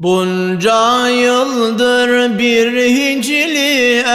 Bunca yıldır bir hicliye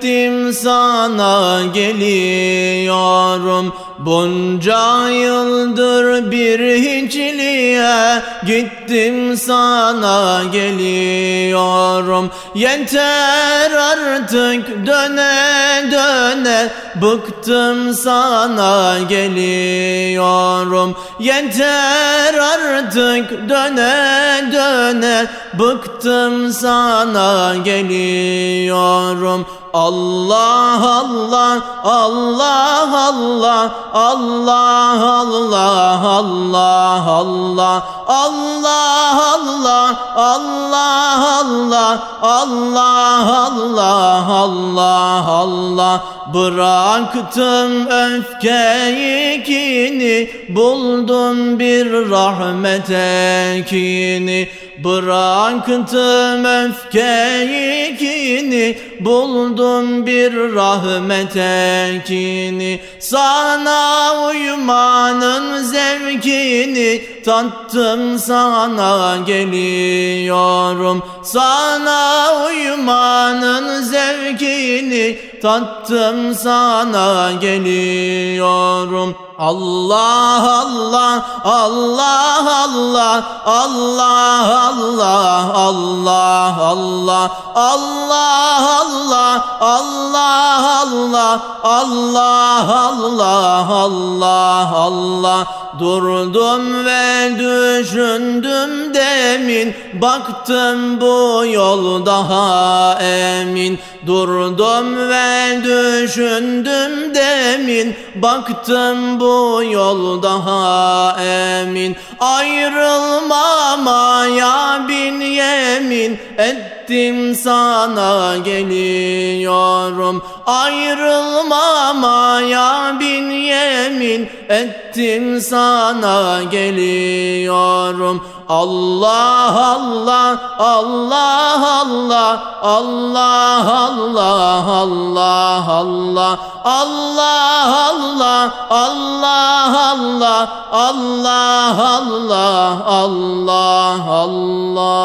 gittim sana geliyorum. Bunca yıldır bir hicliye gittim sana geliyorum. Yeter artık döne döne. Bıktım sana geliyorum. Yeter artık döne döne. Bıktım sana geliyorum Allah Allah Allah Allah Allah Allah Allah Allah Allah Allah Allah Allah Allah Allah Allah Bıraktım öfkeyi kini Buldum bir rahmet ekini Bıraktım öfkeyi kini Buldum bir rahmet ekini Sana uyumanın zevkini Tattım sana geliyorum. Sana uyumanın zevkini Tattım sana geliyorum Allah Allah Allah Allah Allah Allah Allah Allah Allah Allah Allah Allah Allah Allah Allah Durdum ve düşündüm demin Baktım bu yol daha emin Durdum ve düşündüm demin Baktım bu yol daha emin. Ayrılmamaya bin yemin ettim sana geliyorum Ayrılmamaya bin yemin ettim sana geliyorum Allah Allah Allah Allah Allah Allah Allah Allah Allah Allah Allah Allah Allah Allah Allah Allah